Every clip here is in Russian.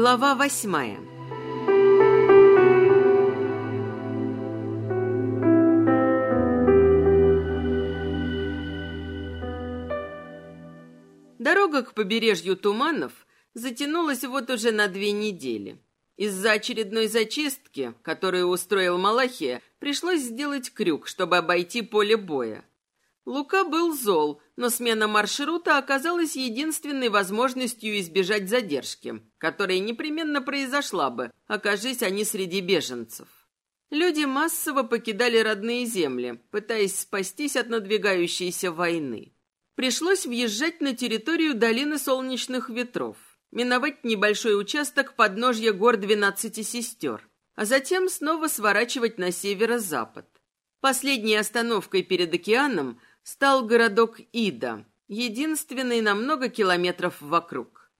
Глава восьмая Дорога к побережью Туманов затянулась вот уже на две недели. Из-за очередной зачистки, которую устроил Малахия, пришлось сделать крюк, чтобы обойти поле боя. Лука был зол, но смена маршрута оказалась единственной возможностью избежать задержки, которая непременно произошла бы, окажись они среди беженцев. Люди массово покидали родные земли, пытаясь спастись от надвигающейся войны. Пришлось въезжать на территорию долины солнечных ветров миновать небольшой участок подножья гор Двенадцати сестер, а затем снова сворачивать на северо-запад. Последней остановкой перед океаном стал городок Ида, единственный на много километров вокруг.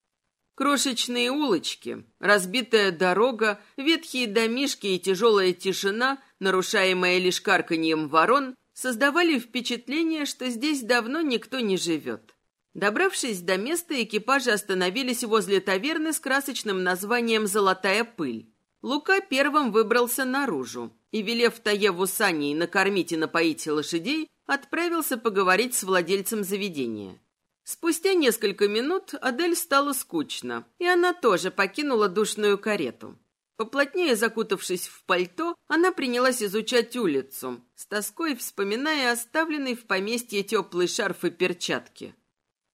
Крошечные улочки, разбитая дорога, ветхие домишки и тяжелая тишина, нарушаемая лишь карканьем ворон, создавали впечатление, что здесь давно никто не живет. Добравшись до места, экипажи остановились возле таверны с красочным названием «Золотая пыль». Лука первым выбрался наружу и, велев Таеву Саней накормить и напоить лошадей, отправился поговорить с владельцем заведения. Спустя несколько минут Адель стало скучно, и она тоже покинула душную карету. Поплотнее закутавшись в пальто, она принялась изучать улицу, с тоской вспоминая оставленный в поместье теплый шарф и перчатки.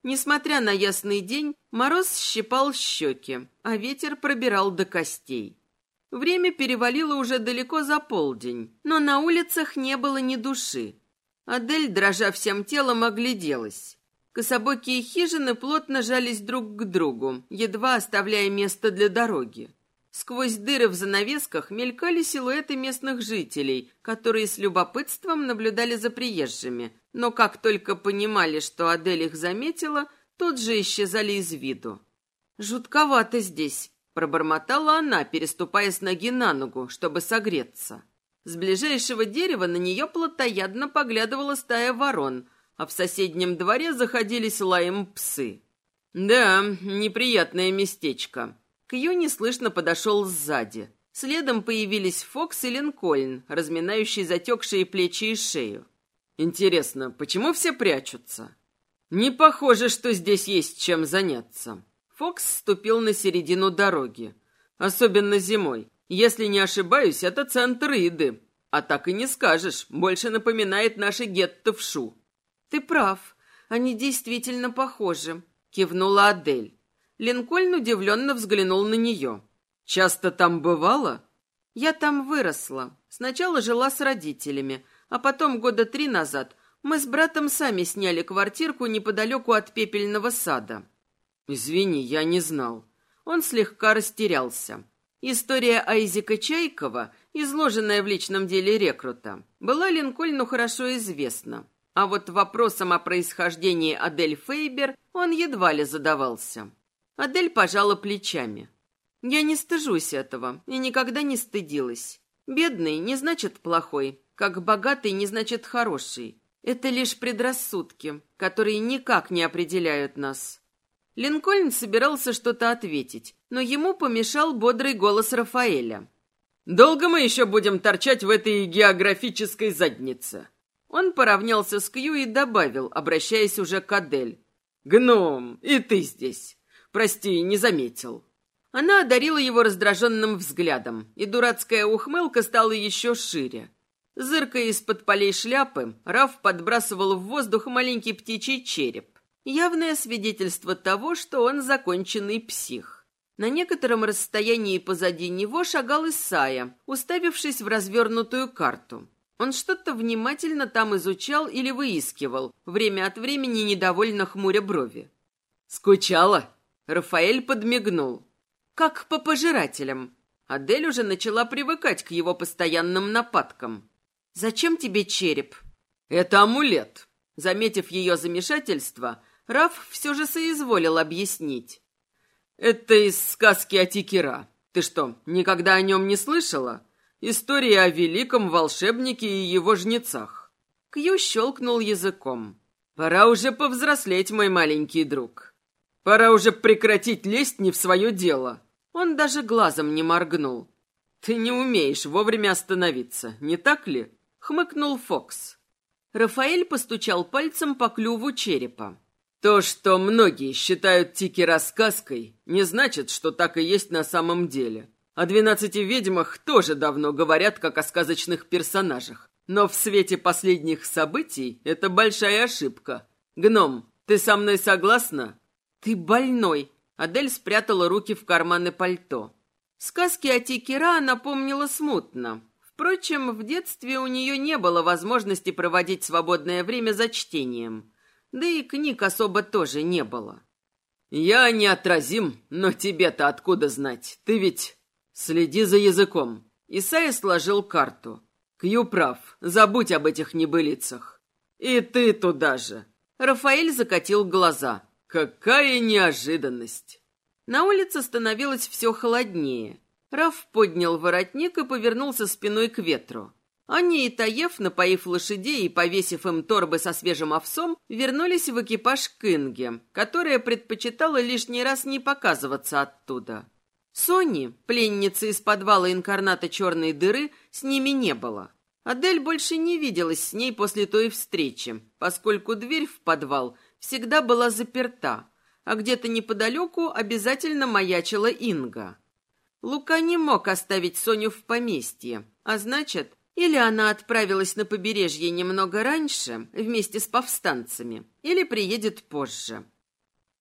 Несмотря на ясный день, мороз щипал щеки, а ветер пробирал до костей. Время перевалило уже далеко за полдень, но на улицах не было ни души. Адель, дрожа всем телом, огляделась. Кособокие хижины плотно жались друг к другу, едва оставляя место для дороги. Сквозь дыры в занавесках мелькали силуэты местных жителей, которые с любопытством наблюдали за приезжими, но как только понимали, что Адель их заметила, тут же исчезали из виду. «Жутковато здесь», — пробормотала она, переступая с ноги на ногу, чтобы согреться. С ближайшего дерева на нее плотоядно поглядывала стая ворон, а в соседнем дворе заходились лаем псы. «Да, неприятное местечко», Кью неслышно подошел сзади. Следом появились Фокс и Линкольн, разминающие затекшие плечи и шею. «Интересно, почему все прячутся?» «Не похоже, что здесь есть чем заняться». Фокс ступил на середину дороги. «Особенно зимой. Если не ошибаюсь, это центр Иды. А так и не скажешь, больше напоминает наши гетто в Шу». «Ты прав, они действительно похожи», — кивнула Адель. Линкольн удивленно взглянул на нее. «Часто там бывало?» «Я там выросла. Сначала жила с родителями, а потом года три назад мы с братом сами сняли квартирку неподалеку от пепельного сада». «Извини, я не знал». Он слегка растерялся. История Айзека Чайкова, изложенная в личном деле рекрута, была Линкольну хорошо известна. А вот вопросом о происхождении Адель Фейбер он едва ли задавался. Адель пожала плечами. «Я не стыжусь этого и никогда не стыдилась. Бедный не значит плохой, как богатый не значит хороший. Это лишь предрассудки, которые никак не определяют нас». Линкольн собирался что-то ответить, но ему помешал бодрый голос Рафаэля. «Долго мы еще будем торчать в этой географической заднице?» Он поравнялся с Кью и добавил, обращаясь уже к Адель. «Гном, и ты здесь. Прости, не заметил». Она одарила его раздраженным взглядом, и дурацкая ухмылка стала еще шире. Зыркая из-под полей шляпы, Раф подбрасывал в воздух маленький птичий череп. Явное свидетельство того, что он законченный псих. На некотором расстоянии позади него шагал Исайя, уставившись в развернутую карту. Он что-то внимательно там изучал или выискивал, время от времени недовольно хмуря брови. «Скучала?» Рафаэль подмигнул. Как по пожирателям. Адель уже начала привыкать к его постоянным нападкам. «Зачем тебе череп?» «Это амулет». Заметив ее замешательство, Раф все же соизволил объяснить. «Это из сказки о Тикера. Ты что, никогда о нем не слышала? История о великом волшебнике и его жнецах». Кью щелкнул языком. «Пора уже повзрослеть, мой маленький друг. Пора уже прекратить лезть не в свое дело. Он даже глазом не моргнул. «Ты не умеешь вовремя остановиться, не так ли?» — хмыкнул Фокс. Рафаэль постучал пальцем по клюву черепа. То, что многие считают Тики рассказкой, не значит, что так и есть на самом деле. О двенадцати ведьмах тоже давно говорят, как о сказочных персонажах. Но в свете последних событий это большая ошибка. Гном, ты со мной согласна? Ты больной. Адель спрятала руки в карманы пальто. Сказки о Тикера она помнила смутно. Впрочем, в детстве у нее не было возможности проводить свободное время за чтением. Да и книг особо тоже не было. «Я неотразим, но тебе-то откуда знать? Ты ведь...» «Следи за языком». Исайя сложил карту. «Кью прав. Забудь об этих небылицах». «И ты туда же». Рафаэль закатил глаза. «Какая неожиданность!» На улице становилось все холоднее. Раф поднял воротник и повернулся спиной к ветру. Они и Таев, напоив лошадей и повесив им торбы со свежим овсом, вернулись в экипаж к Инге, которая предпочитала лишний раз не показываться оттуда. Сони, пленницы из подвала инкарната черной дыры, с ними не было. Адель больше не виделась с ней после той встречи, поскольку дверь в подвал всегда была заперта, а где-то неподалеку обязательно маячила Инга. Лука не мог оставить Соню в поместье, а значит, или она отправилась на побережье немного раньше, вместе с повстанцами, или приедет позже.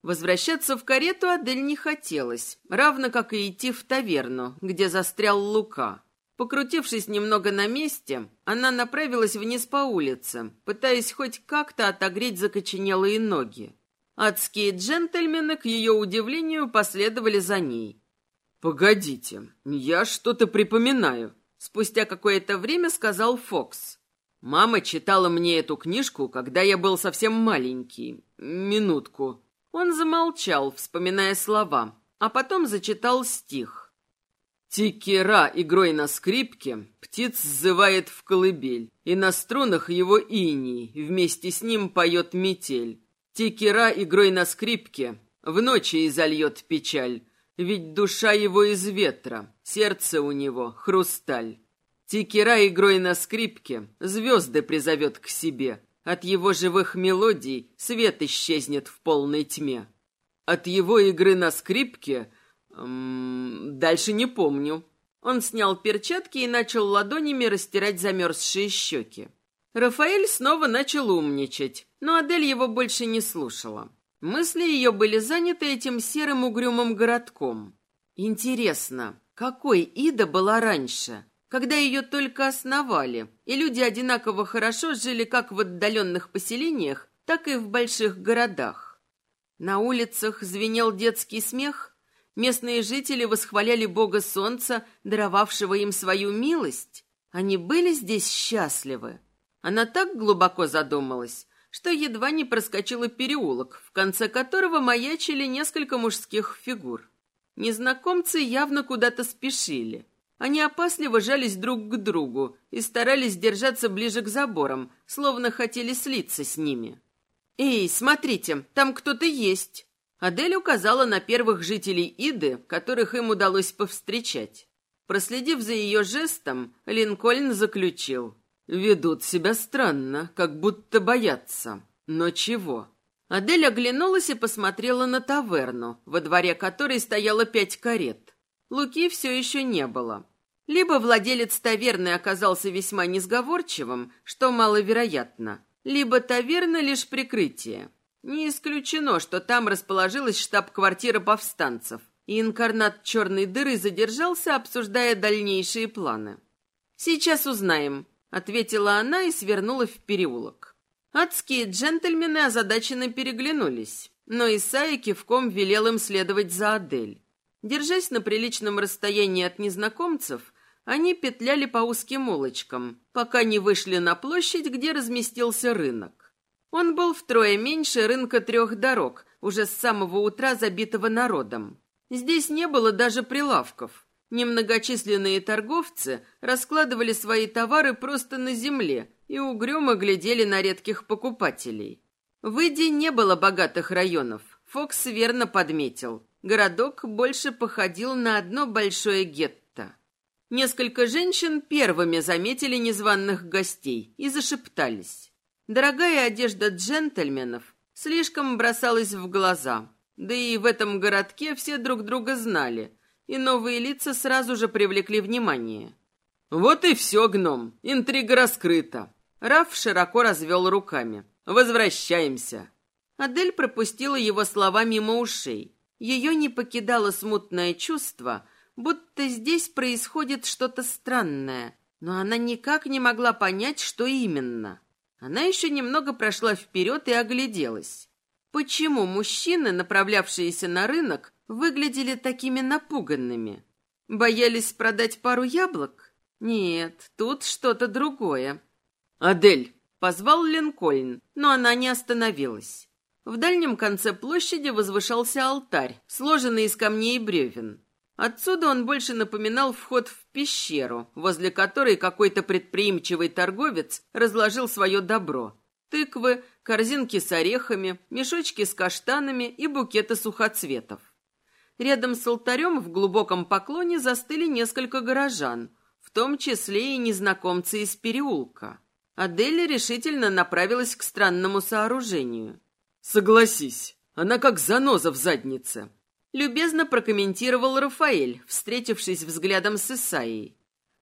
Возвращаться в карету Адель не хотелось, равно как и идти в таверну, где застрял Лука. Покрутившись немного на месте, она направилась вниз по улице, пытаясь хоть как-то отогреть закоченелые ноги. Адские джентльмены, к ее удивлению, последовали за ней. «Погодите, я что-то припоминаю», Спустя какое-то время сказал Фокс. «Мама читала мне эту книжку, когда я был совсем маленький. Минутку». Он замолчал, вспоминая слова, а потом зачитал стих. Тикера игрой на скрипке птиц сзывает в колыбель, и на струнах его иней, вместе с ним поет метель. Тикера игрой на скрипке в ночи изольет печаль, ведь душа его из ветра, сердце у него хрусталь. Тикера игрой на скрипке звезды призовет к себе. От его живых мелодий свет исчезнет в полной тьме. От его игры на скрипке... Эм, дальше не помню. Он снял перчатки и начал ладонями растирать замерзшие щеки. Рафаэль снова начал умничать, но Адель его больше не слушала. Мысли ее были заняты этим серым угрюмым городком. Интересно, какой Ида была раньше, когда ее только основали, и люди одинаково хорошо жили как в отдаленных поселениях, так и в больших городах? На улицах звенел детский смех, местные жители восхваляли бога солнца, даровавшего им свою милость. Они были здесь счастливы. Она так глубоко задумалась, что едва не проскочила переулок, в конце которого маячили несколько мужских фигур. Незнакомцы явно куда-то спешили. Они опасливо жались друг к другу и старались держаться ближе к заборам, словно хотели слиться с ними. «Эй, смотрите, там кто-то есть!» Адель указала на первых жителей Иды, которых им удалось повстречать. Проследив за ее жестом, Линкольн заключил. Ведут себя странно, как будто боятся. Но чего? Адель оглянулась и посмотрела на таверну, во дворе которой стояло пять карет. Луки все еще не было. Либо владелец таверны оказался весьма несговорчивым, что маловероятно, либо таверна лишь прикрытие. Не исключено, что там расположилась штаб-квартира повстанцев, и инкарнат черной дыры задержался, обсуждая дальнейшие планы. «Сейчас узнаем», ответила она и свернула в переулок. Адские джентльмены озадаченно переглянулись, но Исайя кивком велел им следовать за Адель. Держась на приличном расстоянии от незнакомцев, они петляли по узким улочкам, пока не вышли на площадь, где разместился рынок. Он был втрое меньше рынка трех дорог, уже с самого утра забитого народом. Здесь не было даже прилавков. Немногочисленные торговцы раскладывали свои товары просто на земле и угрюмо глядели на редких покупателей. В Иде не было богатых районов, Фокс верно подметил. Городок больше походил на одно большое гетто. Несколько женщин первыми заметили незваных гостей и зашептались. Дорогая одежда джентльменов слишком бросалась в глаза. Да и в этом городке все друг друга знали, и новые лица сразу же привлекли внимание. «Вот и все, гном, интрига раскрыта». Раф широко развел руками. «Возвращаемся». Адель пропустила его слова мимо ушей. Ее не покидало смутное чувство, будто здесь происходит что-то странное, но она никак не могла понять, что именно. Она еще немного прошла вперед и огляделась. Почему мужчины, направлявшиеся на рынок, выглядели такими напуганными? Боялись продать пару яблок? Нет, тут что-то другое. «Адель!» — позвал Линкольн, но она не остановилась. В дальнем конце площади возвышался алтарь, сложенный из камней и бревен. Отсюда он больше напоминал вход в пещеру, возле которой какой-то предприимчивый торговец разложил свое добро. Тыквы, корзинки с орехами, мешочки с каштанами и букеты сухоцветов. Рядом с алтарем в глубоком поклоне застыли несколько горожан, в том числе и незнакомцы из переулка. Адель решительно направилась к странному сооружению. «Согласись, она как заноза в заднице», — любезно прокомментировал Рафаэль, встретившись взглядом с Исаией.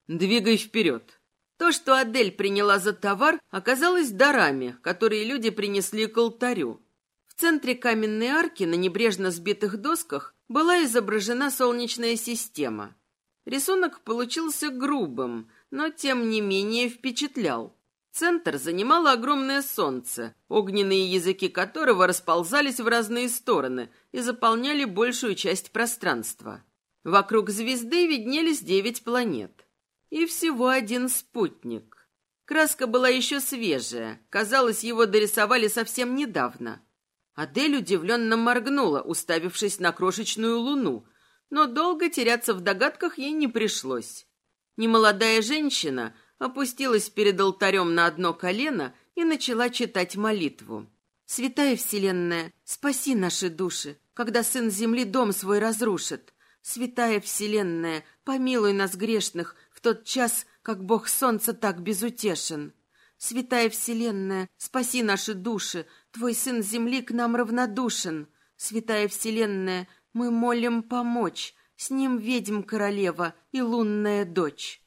«Двигай вперед». То, что Адель приняла за товар, оказалось дарами, которые люди принесли к алтарю. В центре каменной арки на небрежно сбитых досках была изображена солнечная система. Рисунок получился грубым, но тем не менее впечатлял. Центр занимало огромное солнце, огненные языки которого расползались в разные стороны и заполняли большую часть пространства. Вокруг звезды виднелись девять планет. И всего один спутник. Краска была еще свежая, казалось, его дорисовали совсем недавно. Адель удивленно моргнула, уставившись на крошечную луну, но долго теряться в догадках ей не пришлось. Немолодая женщина опустилась перед алтарем на одно колено и начала читать молитву. «Святая Вселенная, спаси наши души, когда Сын Земли дом свой разрушит. Святая Вселенная, помилуй нас грешных в тот час, как Бог Солнца так безутешен. Святая Вселенная, спаси наши души, Твой Сын Земли к нам равнодушен. Святая Вселенная, мы молим помочь, с ним ведьм королева и лунная дочь».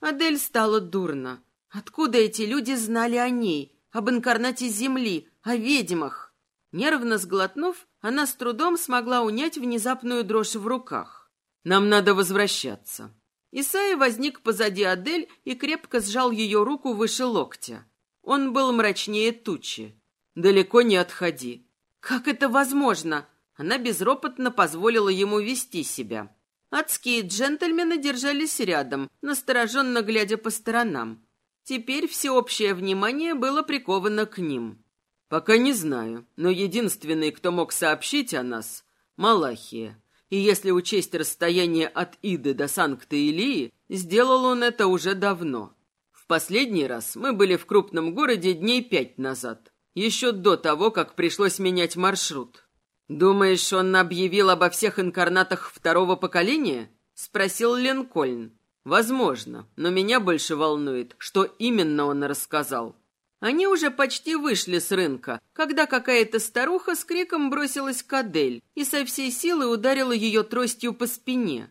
Адель стало дурно. Откуда эти люди знали о ней, об инкарнате Земли, о ведьмах? Нервно сглотнув, она с трудом смогла унять внезапную дрожь в руках. «Нам надо возвращаться». Исайя возник позади Адель и крепко сжал ее руку выше локтя. Он был мрачнее тучи. «Далеко не отходи». «Как это возможно?» Она безропотно позволила ему вести себя. Адские джентльмены держались рядом, настороженно глядя по сторонам. Теперь всеобщее внимание было приковано к ним. «Пока не знаю, но единственный, кто мог сообщить о нас — Малахия. И если учесть расстояние от Иды до Санкта-Илии, сделал он это уже давно. В последний раз мы были в крупном городе дней пять назад, еще до того, как пришлось менять маршрут. «Думаешь, он объявил обо всех инкарнатах второго поколения?» — спросил Линкольн. «Возможно, но меня больше волнует, что именно он рассказал». Они уже почти вышли с рынка, когда какая-то старуха с криком бросилась к Адель и со всей силы ударила ее тростью по спине.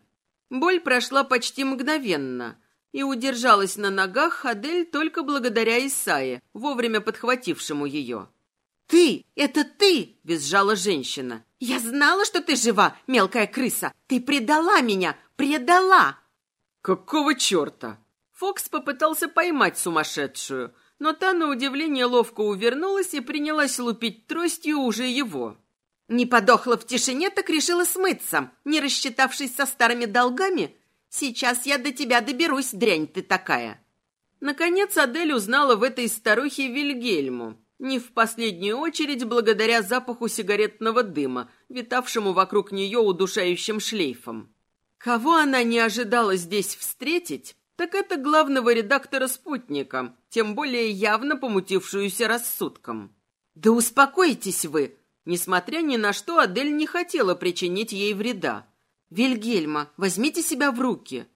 Боль прошла почти мгновенно, и удержалась на ногах Адель только благодаря Исае, вовремя подхватившему ее. «Ты! Это ты!» — визжала женщина. «Я знала, что ты жива, мелкая крыса! Ты предала меня! Предала!» «Какого черта?» Фокс попытался поймать сумасшедшую, но та, на удивление, ловко увернулась и принялась лупить тростью уже его. «Не подохла в тишине, так решила смыться, не рассчитавшись со старыми долгами? Сейчас я до тебя доберусь, дрянь ты такая!» Наконец Адель узнала в этой старухе Вильгельму, не в последнюю очередь благодаря запаху сигаретного дыма, витавшему вокруг нее удушающим шлейфом. Кого она не ожидала здесь встретить, так это главного редактора «Спутника», тем более явно помутившуюся рассудком. «Да успокойтесь вы!» Несмотря ни на что, Адель не хотела причинить ей вреда. «Вильгельма, возьмите себя в руки!»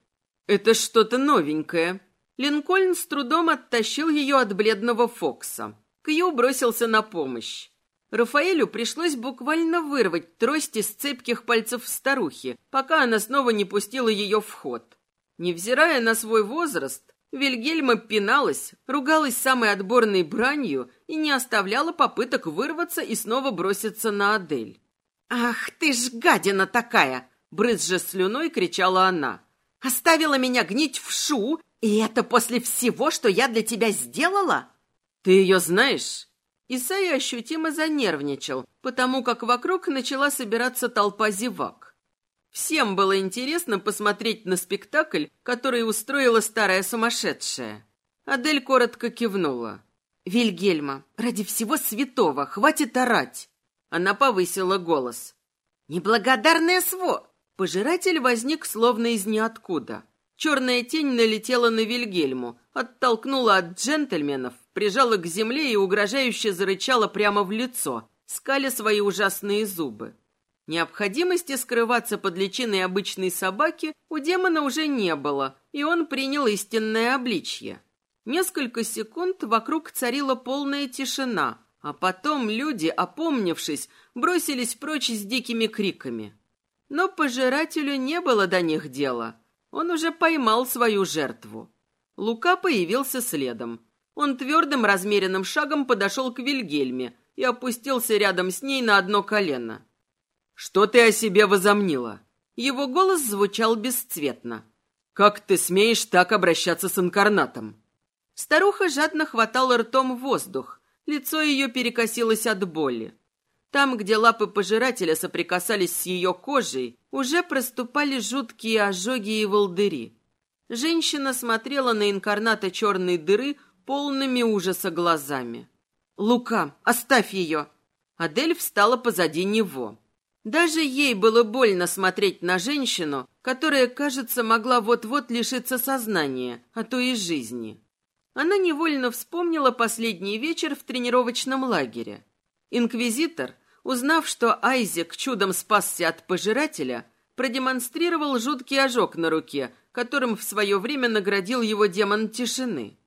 «Это что-то новенькое». Линкольн с трудом оттащил ее от бледного Фокса. Кью бросился на помощь. Рафаэлю пришлось буквально вырвать трость из цепких пальцев старухи, пока она снова не пустила ее в ход. Невзирая на свой возраст, Вильгельма пиналась, ругалась самой отборной бранью и не оставляла попыток вырваться и снова броситься на Адель. «Ах ты ж гадина такая!» — брызжа слюной кричала она. «Оставила меня гнить в шу, и это после всего, что я для тебя сделала?» «Ты ее знаешь?» Исайя ощутимо занервничал, потому как вокруг начала собираться толпа зевак. Всем было интересно посмотреть на спектакль, который устроила старая сумасшедшая. Адель коротко кивнула. «Вильгельма, ради всего святого, хватит орать!» Она повысила голос. «Неблагодарная сво!» Пожиратель возник словно из ниоткуда. Черная тень налетела на Вильгельму, оттолкнула от джентльменов, прижала к земле и угрожающе зарычала прямо в лицо, скаля свои ужасные зубы. Необходимости скрываться под личиной обычной собаки у демона уже не было, и он принял истинное обличье. Несколько секунд вокруг царила полная тишина, а потом люди, опомнившись, бросились прочь с дикими криками. Но пожирателю не было до них дела. Он уже поймал свою жертву. Лука появился следом. Он твердым размеренным шагом подошел к Вильгельме и опустился рядом с ней на одно колено. «Что ты о себе возомнила?» Его голос звучал бесцветно. «Как ты смеешь так обращаться с инкарнатом?» Старуха жадно хватала ртом воздух. Лицо ее перекосилось от боли. Там, где лапы пожирателя соприкасались с ее кожей, уже проступали жуткие ожоги и волдыри. Женщина смотрела на инкарната черной дыры полными ужаса глазами. «Лука, оставь ее!» Адель встала позади него. Даже ей было больно смотреть на женщину, которая, кажется, могла вот-вот лишиться сознания, а то и жизни. Она невольно вспомнила последний вечер в тренировочном лагере. Инквизитор узнав, что Айзек чудом спасся от пожирателя, продемонстрировал жуткий ожог на руке, которым в свое время наградил его демон тишины.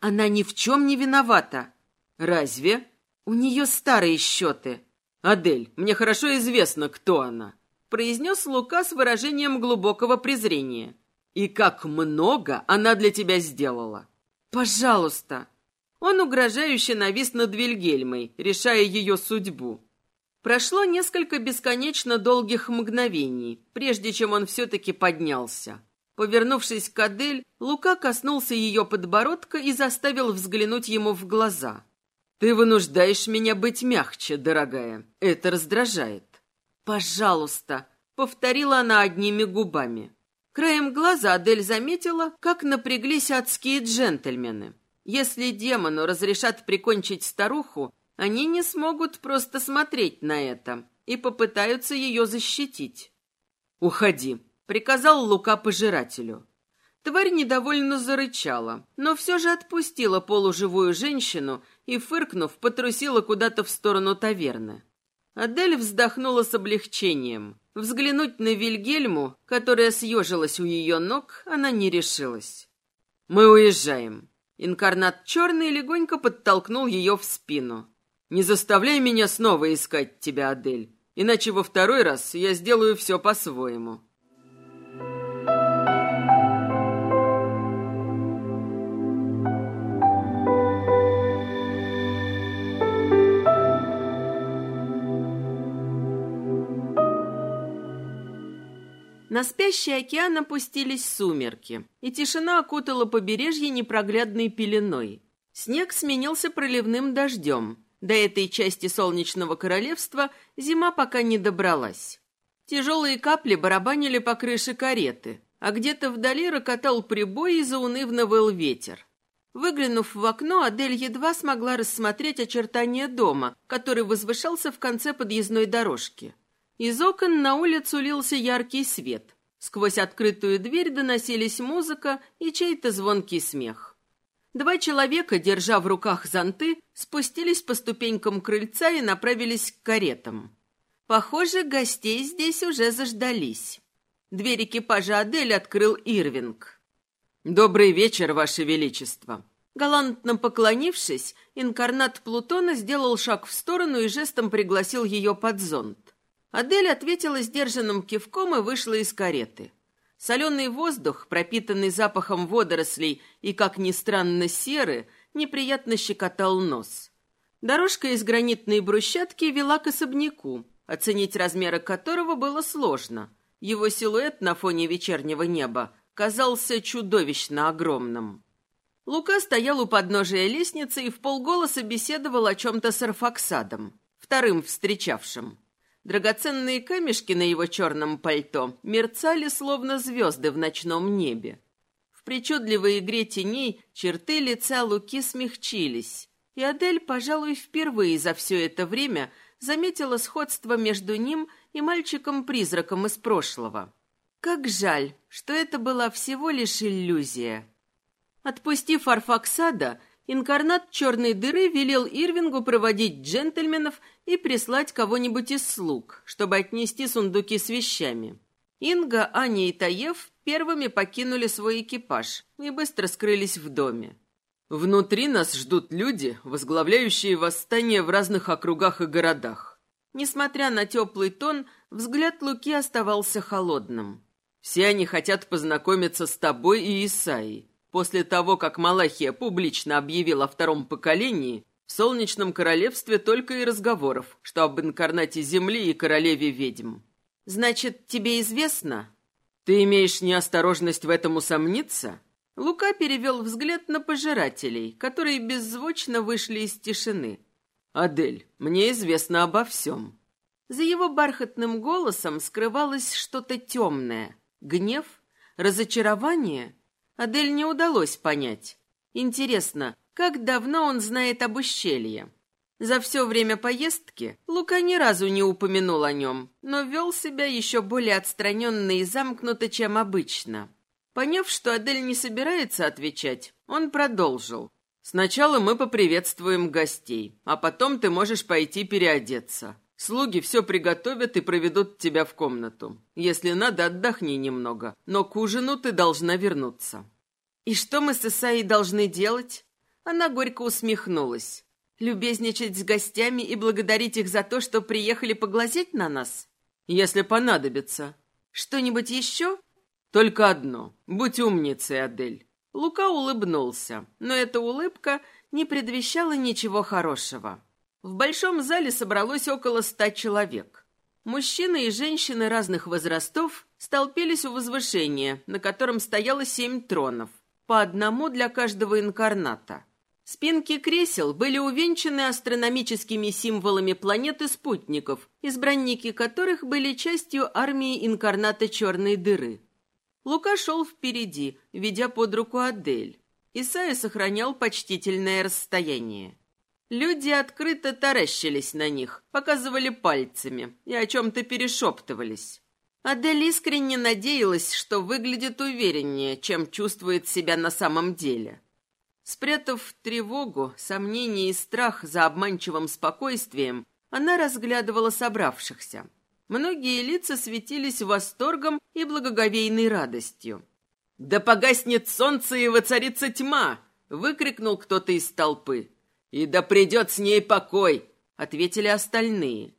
Она ни в чем не виновата. Разве? У нее старые счеты. Адель, мне хорошо известно, кто она, произнес Лука с выражением глубокого презрения. И как много она для тебя сделала. Пожалуйста. Он угрожающе навис над Вильгельмой, решая ее судьбу. Прошло несколько бесконечно долгих мгновений, прежде чем он все-таки поднялся. Повернувшись к Адель, Лука коснулся ее подбородка и заставил взглянуть ему в глаза. «Ты вынуждаешь меня быть мягче, дорогая. Это раздражает». «Пожалуйста», — повторила она одними губами. Краем глаза Адель заметила, как напряглись адские джентльмены. Если демону разрешат прикончить старуху, они не смогут просто смотреть на это и попытаются ее защитить. «Уходи», — приказал Лука пожирателю. Тварь недовольно зарычала, но все же отпустила полуживую женщину и, фыркнув, потрусила куда-то в сторону таверны. Адель вздохнула с облегчением. Взглянуть на Вильгельму, которая съежилась у ее ног, она не решилась. «Мы уезжаем». Инкарнат черный легонько подтолкнул ее в спину. Не заставляй меня снова искать тебя, Адель, иначе во второй раз я сделаю все по-своему. На спящий океан опустились сумерки, и тишина окутала побережье непроглядной пеленой. Снег сменился проливным дождем, до этой части солнечного королевства зима пока не добралась. Тяжелые капли барабанили по крыше кареты, а где-то вдали рокотал прибой и заунывно выл ветер. Выглянув в окно, Адель едва смогла рассмотреть очертания дома, который возвышался в конце подъездной дорожки. Из окон на улицу лился яркий свет. Сквозь открытую дверь доносились музыка и чей-то звонкий смех. Два человека, держа в руках зонты, спустились по ступенькам крыльца и направились к каретам. Похоже, гостей здесь уже заждались. Дверь экипажа Адель открыл Ирвинг. «Добрый вечер, Ваше Величество!» Галантно поклонившись, инкарнат Плутона сделал шаг в сторону и жестом пригласил ее под зонт. Адель ответила сдержанным кивком и вышла из кареты. Соленый воздух, пропитанный запахом водорослей и, как ни странно, серы, неприятно щекотал нос. Дорожка из гранитной брусчатки вела к особняку, оценить размеры которого было сложно. Его силуэт на фоне вечернего неба казался чудовищно огромным. Лука стоял у подножия лестницы и в полголоса беседовал о чем-то с Арфаксадом, вторым встречавшим. Драгоценные камешки на его черном пальто мерцали, словно звезды в ночном небе. В причудливой игре теней черты лица Луки смягчились, и Адель, пожалуй, впервые за все это время заметила сходство между ним и мальчиком-призраком из прошлого. Как жаль, что это была всего лишь иллюзия. Отпустив Арфаксада, Инкарнат черной дыры велел Ирвингу проводить джентльменов и прислать кого-нибудь из слуг, чтобы отнести сундуки с вещами. Инга, Аня и Таев первыми покинули свой экипаж и быстро скрылись в доме. «Внутри нас ждут люди, возглавляющие восстания в разных округах и городах». Несмотря на теплый тон, взгляд Луки оставался холодным. «Все они хотят познакомиться с тобой и Исаей. После того, как Малахия публично объявил о втором поколении, в Солнечном Королевстве только и разговоров, что об инкарнате Земли и королеве ведьм. «Значит, тебе известно?» «Ты имеешь неосторожность в этом усомниться?» Лука перевел взгляд на пожирателей, которые беззвучно вышли из тишины. «Адель, мне известно обо всем». За его бархатным голосом скрывалось что-то темное. Гнев? Разочарование? Адель не удалось понять. Интересно, как давно он знает об ущелье? За все время поездки Лука ни разу не упомянул о нем, но вел себя еще более отстраненно и замкнуто, чем обычно. Поняв, что Адель не собирается отвечать, он продолжил. «Сначала мы поприветствуем гостей, а потом ты можешь пойти переодеться. Слуги все приготовят и проведут тебя в комнату. Если надо, отдохни немного, но к ужину ты должна вернуться». «И что мы с Исаей должны делать?» Она горько усмехнулась. «Любезничать с гостями и благодарить их за то, что приехали поглазеть на нас?» «Если понадобится». «Что-нибудь еще?» «Только одно. Будь умницей, Адель». Лука улыбнулся, но эта улыбка не предвещала ничего хорошего. В большом зале собралось около ста человек. Мужчины и женщины разных возрастов столпились у возвышения, на котором стояло семь тронов, по одному для каждого инкарната. Спинки кресел были увенчаны астрономическими символами планет и спутников, избранники которых были частью армии инкарната черной дыры. Лука шел впереди, ведя под руку Адель. Исайя сохранял почтительное расстояние. Люди открыто таращились на них, показывали пальцами и о чем-то перешептывались. Адель искренне надеялась, что выглядит увереннее, чем чувствует себя на самом деле. Спрятав тревогу, сомнение и страх за обманчивым спокойствием, она разглядывала собравшихся. Многие лица светились восторгом и благоговейной радостью. «Да погаснет солнце и воцарится тьма!» — выкрикнул кто-то из толпы. «И да придет с ней покой!» — ответили остальные.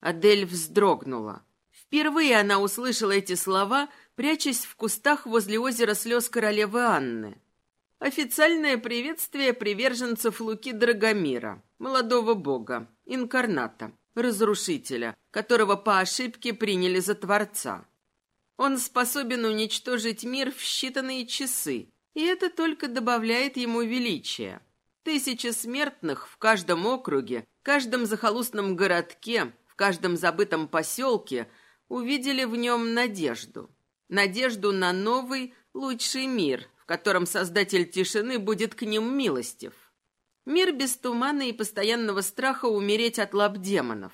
Адель вздрогнула. Впервые она услышала эти слова, прячась в кустах возле озера слез королевы Анны. Официальное приветствие приверженцев Луки Драгомира, молодого бога, инкарната, разрушителя, которого по ошибке приняли за Творца. Он способен уничтожить мир в считанные часы, и это только добавляет ему величия. Тысячи смертных в каждом округе, каждом захолустном городке, в каждом забытом поселке увидели в нем надежду. Надежду на новый, лучший мир, в котором Создатель тишины будет к ним милостив. Мир без тумана и постоянного страха умереть от лап демонов.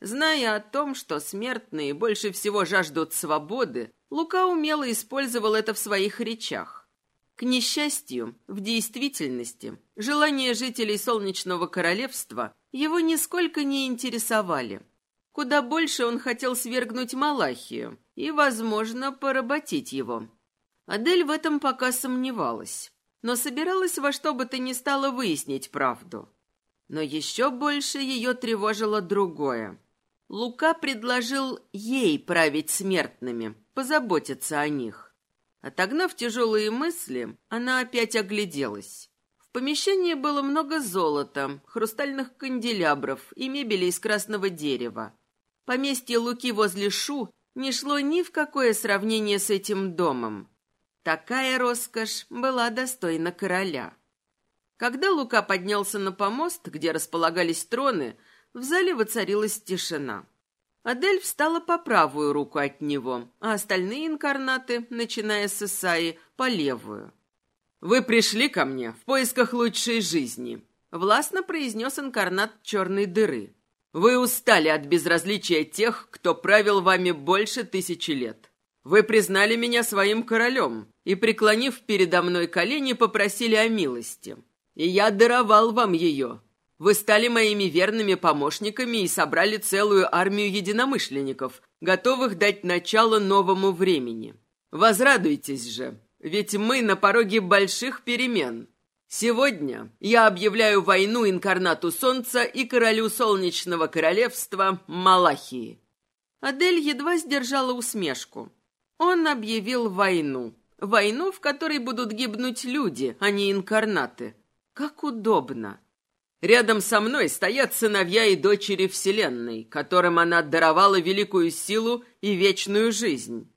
Зная о том, что смертные больше всего жаждут свободы, Лука умело использовал это в своих речах. К несчастью, в действительности, желания жителей Солнечного Королевства его нисколько не интересовали. Куда больше он хотел свергнуть Малахию и, возможно, поработить его. Адель в этом пока сомневалась, но собиралась во что бы то ни стало выяснить правду. Но еще больше ее тревожило другое. Лука предложил ей править смертными, позаботиться о них. Отогнав тяжелые мысли, она опять огляделась. В помещении было много золота, хрустальных канделябров и мебели из красного дерева. Поместье Луки возле Шу не шло ни в какое сравнение с этим домом. Такая роскошь была достойна короля. Когда Лука поднялся на помост, где располагались троны, в зале воцарилась тишина. Адель встала по правую руку от него, а остальные инкарнаты, начиная с Исаи, по левую. «Вы пришли ко мне в поисках лучшей жизни», — властно произнес инкарнат черной дыры. «Вы устали от безразличия тех, кто правил вами больше тысячи лет. Вы признали меня своим королем и, преклонив передо мной колени, попросили о милости. И я даровал вам ее, вы стали моими верными помощниками и собрали целую армию единомышленников, готовых дать начало новому времени. Возрадуйтесь же, ведь мы на пороге больших перемен. Сегодня я объявляю войну инкарнату Солнца и королю Солнечного Королевства Малахии». Адель едва сдержала усмешку. Он объявил войну. Войну, в которой будут гибнуть люди, а не инкарнаты. Как удобно. Рядом со мной стоят сыновья и дочери Вселенной, которым она даровала великую силу и вечную жизнь.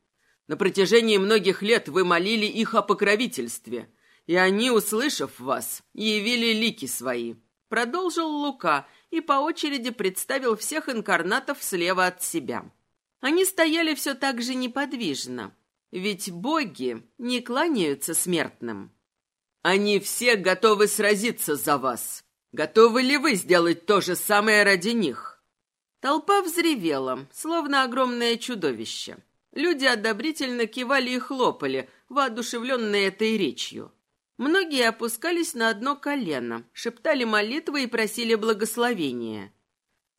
На протяжении многих лет вы молили их о покровительстве, и они, услышав вас, явили лики свои. Продолжил Лука и по очереди представил всех инкарнатов слева от себя. Они стояли все так же неподвижно, ведь боги не кланяются смертным. Они все готовы сразиться за вас, Готовы ли вы сделать то же самое ради них?» Толпа взревела, словно огромное чудовище. Люди одобрительно кивали и хлопали, воодушевленные этой речью. Многие опускались на одно колено, шептали молитвы и просили благословения.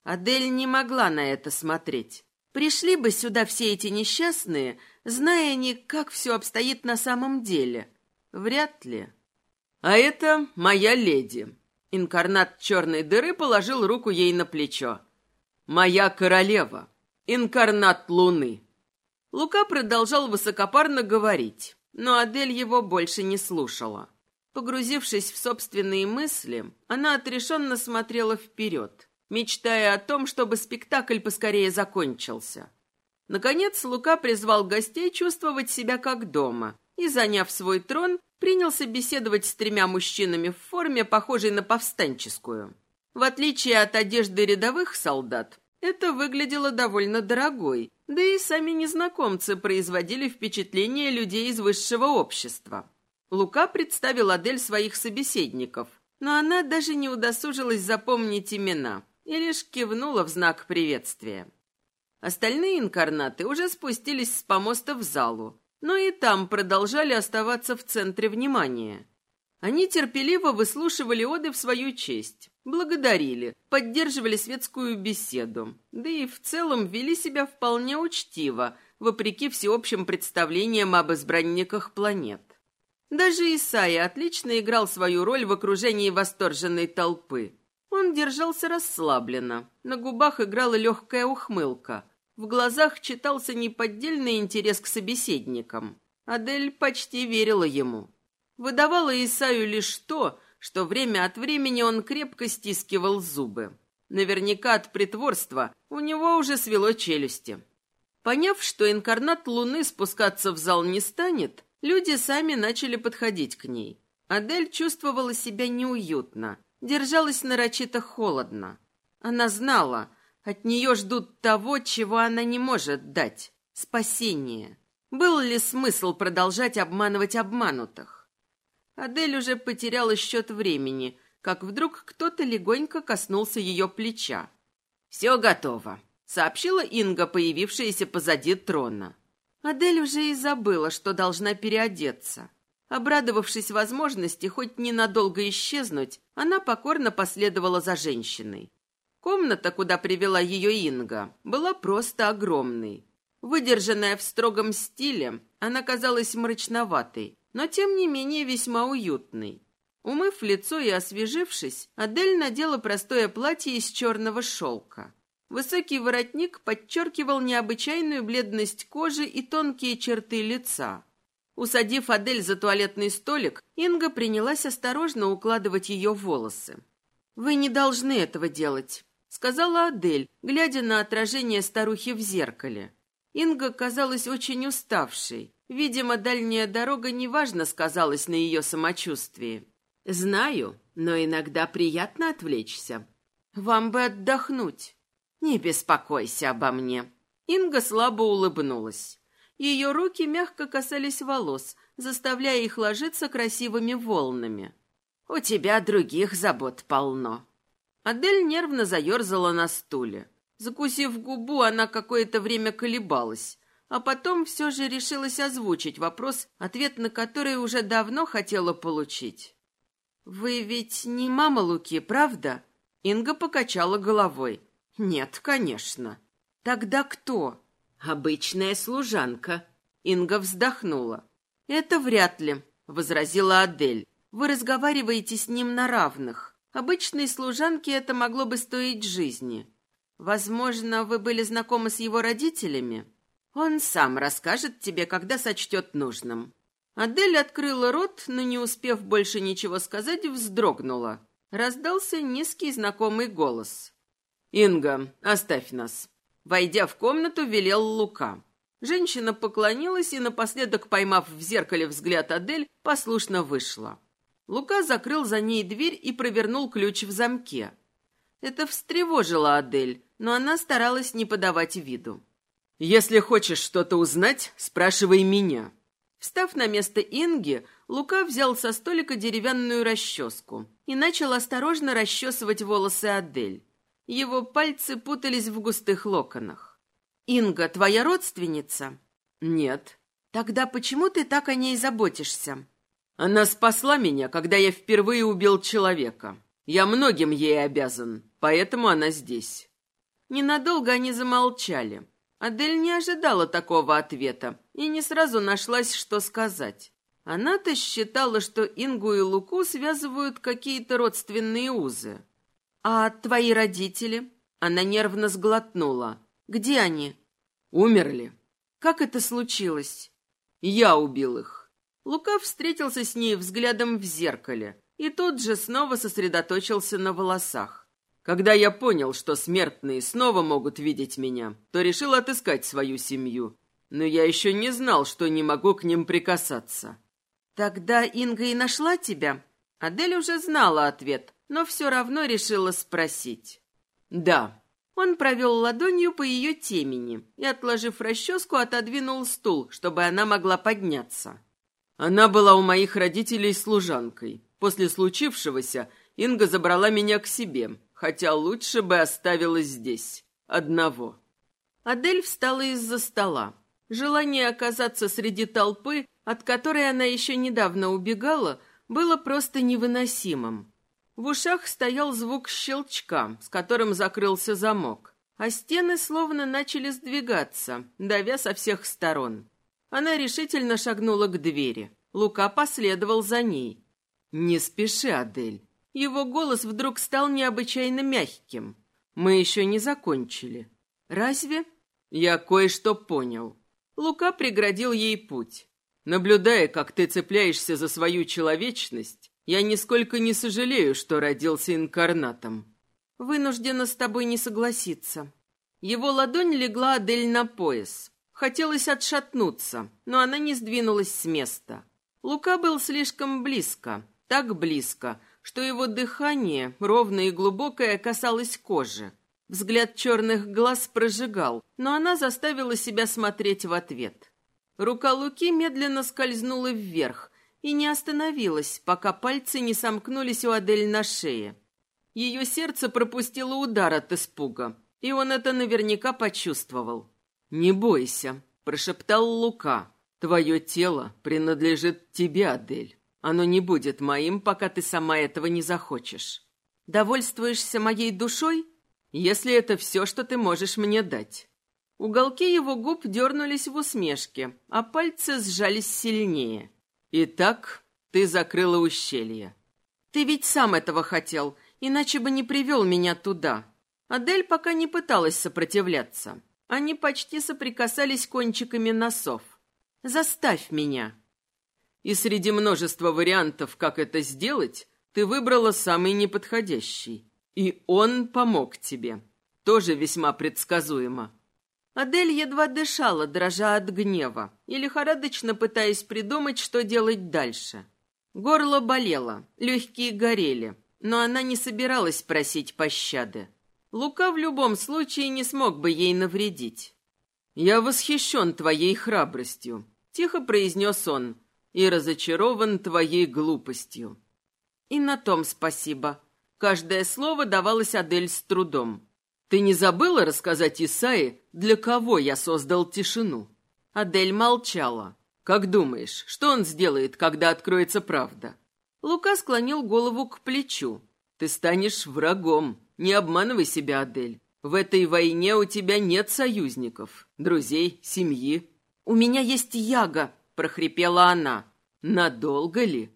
Адель не могла на это смотреть. Пришли бы сюда все эти несчастные, зная они, как все обстоит на самом деле. Вряд ли. «А это моя леди», Инкарнат черной дыры положил руку ей на плечо. «Моя королева! Инкарнат луны!» Лука продолжал высокопарно говорить, но Адель его больше не слушала. Погрузившись в собственные мысли, она отрешенно смотрела вперед, мечтая о том, чтобы спектакль поскорее закончился. Наконец Лука призвал гостей чувствовать себя как дома и, заняв свой трон, принялся беседовать с тремя мужчинами в форме, похожей на повстанческую. В отличие от одежды рядовых солдат, это выглядело довольно дорогой, да и сами незнакомцы производили впечатление людей из высшего общества. Лука представил Адель своих собеседников, но она даже не удосужилась запомнить имена и лишь кивнула в знак приветствия. Остальные инкарнаты уже спустились с помоста в залу, но и там продолжали оставаться в центре внимания. Они терпеливо выслушивали оды в свою честь, благодарили, поддерживали светскую беседу, да и в целом вели себя вполне учтиво, вопреки всеобщим представлениям об избранниках планет. Даже Исайя отлично играл свою роль в окружении восторженной толпы. Он держался расслабленно, на губах играла легкая ухмылка – в глазах читался неподдельный интерес к собеседникам. Адель почти верила ему. Выдавала Исаю лишь то, что время от времени он крепко стискивал зубы. Наверняка от притворства у него уже свело челюсти. Поняв, что инкарнат Луны спускаться в зал не станет, люди сами начали подходить к ней. Адель чувствовала себя неуютно, держалась нарочито холодно. Она знала, от нее ждут того, чего она не может дать — спасение. Был ли смысл продолжать обманывать обманутых? Адель уже потеряла счет времени, как вдруг кто-то легонько коснулся ее плеча. «Все готово», — сообщила Инга, появившаяся позади трона. Адель уже и забыла, что должна переодеться. Обрадовавшись возможности хоть ненадолго исчезнуть, она покорно последовала за женщиной. Комната, куда привела ее Инга, была просто огромной. Выдержанная в строгом стиле, она казалась мрачноватой, но тем не менее весьма уютной. Умыв лицо и освежившись, Адель надела простое платье из черного шелка. Высокий воротник подчеркивал необычайную бледность кожи и тонкие черты лица. Усадив Адель за туалетный столик, Инга принялась осторожно укладывать ее волосы. «Вы не должны этого делать», — сказала Адель, глядя на отражение старухи в зеркале. Инга казалась очень уставшей. Видимо, дальняя дорога неважно сказалась на ее самочувствии. «Знаю, но иногда приятно отвлечься. Вам бы отдохнуть. Не беспокойся обо мне». Инга слабо улыбнулась. Ее руки мягко касались волос, заставляя их ложиться красивыми волнами. «У тебя других забот полно». Адель нервно заерзала на стуле. Закусив губу, она какое-то время колебалась, а потом все же решилась озвучить вопрос, ответ на который уже давно хотела получить. «Вы ведь не мама Луки, правда?» Инга покачала головой. «Нет, конечно». «Тогда кто?» «Обычная служанка». Инга вздохнула. «Это вряд ли», — возразила Адель. «Вы разговариваете с ним на равных. Обычной служанке это могло бы стоить жизни. Возможно, вы были знакомы с его родителями? Он сам расскажет тебе, когда сочтет нужным». Адель открыла рот, но, не успев больше ничего сказать, вздрогнула. Раздался низкий знакомый голос. «Инга, оставь нас». Войдя в комнату, велел Лука. Женщина поклонилась и, напоследок поймав в зеркале взгляд Адель, послушно вышла. Лука закрыл за ней дверь и провернул ключ в замке. Это встревожило Адель, но она старалась не подавать виду. «Если хочешь что-то узнать, спрашивай меня», Встав на место Инги, Лука взял со столика деревянную расческу и начал осторожно расчесывать волосы Адель. Его пальцы путались в густых локонах. «Инга, твоя родственница?» «Нет». «Тогда почему ты так о ней заботишься?» «Она спасла меня, когда я впервые убил человека. Я многим ей обязан, поэтому она здесь». Ненадолго они замолчали. Адель не ожидала такого ответа и не сразу нашлась, что сказать. Она-то считала, что Ингу и Луку связывают какие-то родственные узы. «А твои родители?» Она нервно сглотнула. «Где они?» «Умерли». «Как это случилось?» «Я убил их». Лука встретился с ней взглядом в зеркале и тут же снова сосредоточился на волосах. Когда я понял, что смертные снова могут видеть меня, то решил отыскать свою семью. Но я еще не знал, что не могу к ним прикасаться. Тогда Инга и нашла тебя? Адель уже знала ответ, но все равно решила спросить. Да. Он провел ладонью по ее темени и, отложив расческу, отодвинул стул, чтобы она могла подняться. Она была у моих родителей служанкой. После случившегося Инга забрала меня к себе, хотя лучше бы оставила здесь, одного. Адель встала из-за стола. Желание оказаться среди толпы, от которой она еще недавно убегала, было просто невыносимым. В ушах стоял звук щелчка, с которым закрылся замок, а стены словно начали сдвигаться, давя со всех сторон. Она решительно шагнула к двери. Лука последовал за ней. «Не спеши, Адель. Его голос вдруг стал необычайно мягким. Мы еще не закончили. Разве? Я кое-что понял. Лука преградил ей путь. Наблюдая, как ты цепляешься за свою человечность, я нисколько не сожалею, что родился инкарнатом. Вынуждена с тобой не согласиться. Его ладонь легла Адель на пояс. Хотелось отшатнуться, но она не сдвинулась с места. Лука был слишком близко, так близко, что его дыхание, ровное и глубокое, касалось кожи. Взгляд черных глаз прожигал, но она заставила себя смотреть в ответ. Рука Луки медленно скользнула вверх и не остановилась, пока пальцы не сомкнулись у Адель на шее. Ее сердце пропустило удар от испуга, и он это наверняка почувствовал. «Не бойся», — прошептал Лука. Твое тело принадлежит тебе, Адель. Оно не будет моим, пока ты сама этого не захочешь. Довольствуешься моей душой, если это все, что ты можешь мне дать. Уголки его губ дернулись в усмешке, а пальцы сжались сильнее. Итак, ты закрыла ущелье. Ты ведь сам этого хотел, иначе бы не привел меня туда. Адель пока не пыталась сопротивляться. Они почти соприкасались кончиками носов. «Заставь меня!» И среди множества вариантов, как это сделать, ты выбрала самый неподходящий. И он помог тебе. Тоже весьма предсказуемо. Адель едва дышала, дрожа от гнева, и лихорадочно пытаясь придумать, что делать дальше. Горло болело, легкие горели, но она не собиралась просить пощады. Лука в любом случае не смог бы ей навредить. «Я восхищен твоей храбростью», — тихо произнес он, «и разочарован твоей глупостью». И на том спасибо. Каждое слово давалось Адель с трудом. «Ты не забыла рассказать Исаи, для кого я создал тишину?» Адель молчала. «Как думаешь, что он сделает, когда откроется правда?» Лука склонил голову к плечу. «Ты станешь врагом. Не обманывай себя, Адель. В этой войне у тебя нет союзников, друзей, семьи. У меня есть Яга, прохрипела она. Надолго ли?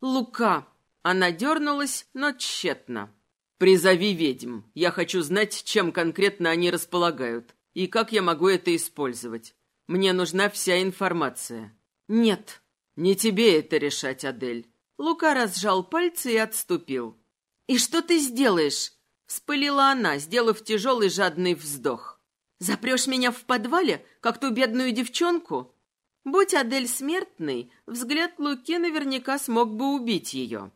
Лука. Она дернулась, но тщетно. Призови ведьм. Я хочу знать, чем конкретно они располагают и как я могу это использовать. Мне нужна вся информация. Нет, не тебе это решать, Адель. Лука разжал пальцы и отступил. И что ты сделаешь? Вспылила она, сделав тяжелый жадный вздох. «Запрешь меня в подвале, как ту бедную девчонку?» Будь Адель смертной, взгляд Луки наверняка смог бы убить ее.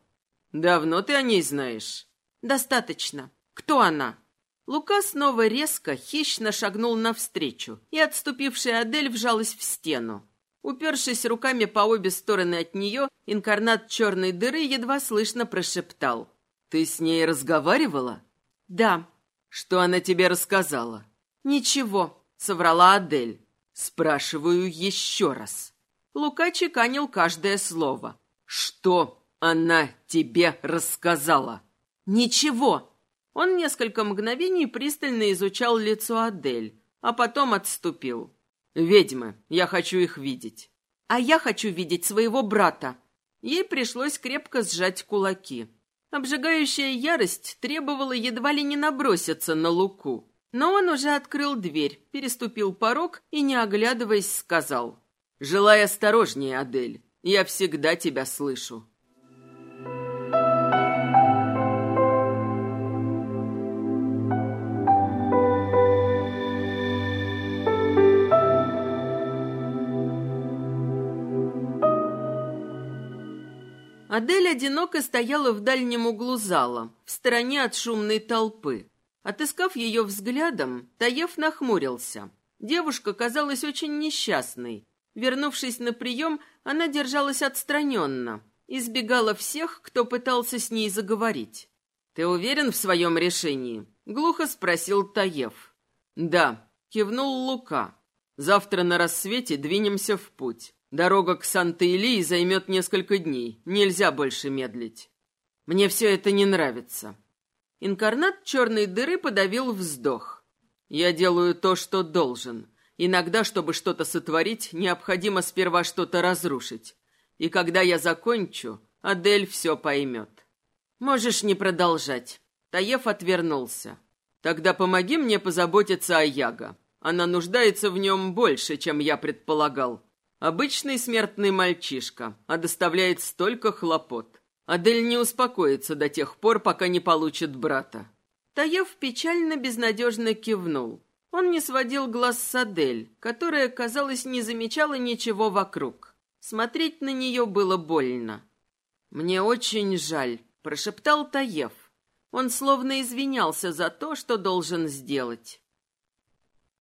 «Давно ты о ней знаешь?» «Достаточно. Кто она?» Лука снова резко, хищно шагнул навстречу, и отступившая Адель вжалась в стену. Упершись руками по обе стороны от нее, инкарнат черной дыры едва слышно прошептал. «Ты с ней разговаривала?» «Да». «Что она тебе рассказала?» «Ничего», — соврала Адель. «Спрашиваю еще раз». Лука чеканил каждое слово. «Что она тебе рассказала?» «Ничего». Он несколько мгновений пристально изучал лицо Адель, а потом отступил. «Ведьмы, я хочу их видеть». «А я хочу видеть своего брата». Ей пришлось крепко сжать кулаки. Обжигающая ярость требовала едва ли не наброситься на Луку. Но он уже открыл дверь, переступил порог и, не оглядываясь, сказал. «Желай осторожнее, Адель. Я всегда тебя слышу». Адель одиноко стояла в дальнем углу зала, в стороне от шумной толпы. Отыскав ее взглядом, Таев нахмурился. Девушка казалась очень несчастной. Вернувшись на прием, она держалась отстраненно, избегала всех, кто пытался с ней заговорить. «Ты уверен в своем решении?» — глухо спросил Таев. «Да», — кивнул Лука. «Завтра на рассвете двинемся в путь. Дорога к Санта-Илии займет несколько дней. Нельзя больше медлить. Мне все это не нравится. Инкарнат черной дыры подавил вздох. Я делаю то, что должен. Иногда, чтобы что-то сотворить, необходимо сперва что-то разрушить. И когда я закончу, Адель все поймет. Можешь не продолжать. Таев отвернулся. Тогда помоги мне позаботиться о Яго. Она нуждается в нем больше, чем я предполагал. Обычный смертный мальчишка, а доставляет столько хлопот. Адель не успокоится до тех пор, пока не получит брата. Таев печально безнадежно кивнул. Он не сводил глаз с Адель, которая, казалось, не замечала ничего вокруг. Смотреть на нее было больно. «Мне очень жаль», — прошептал Таев. Он словно извинялся за то, что должен сделать.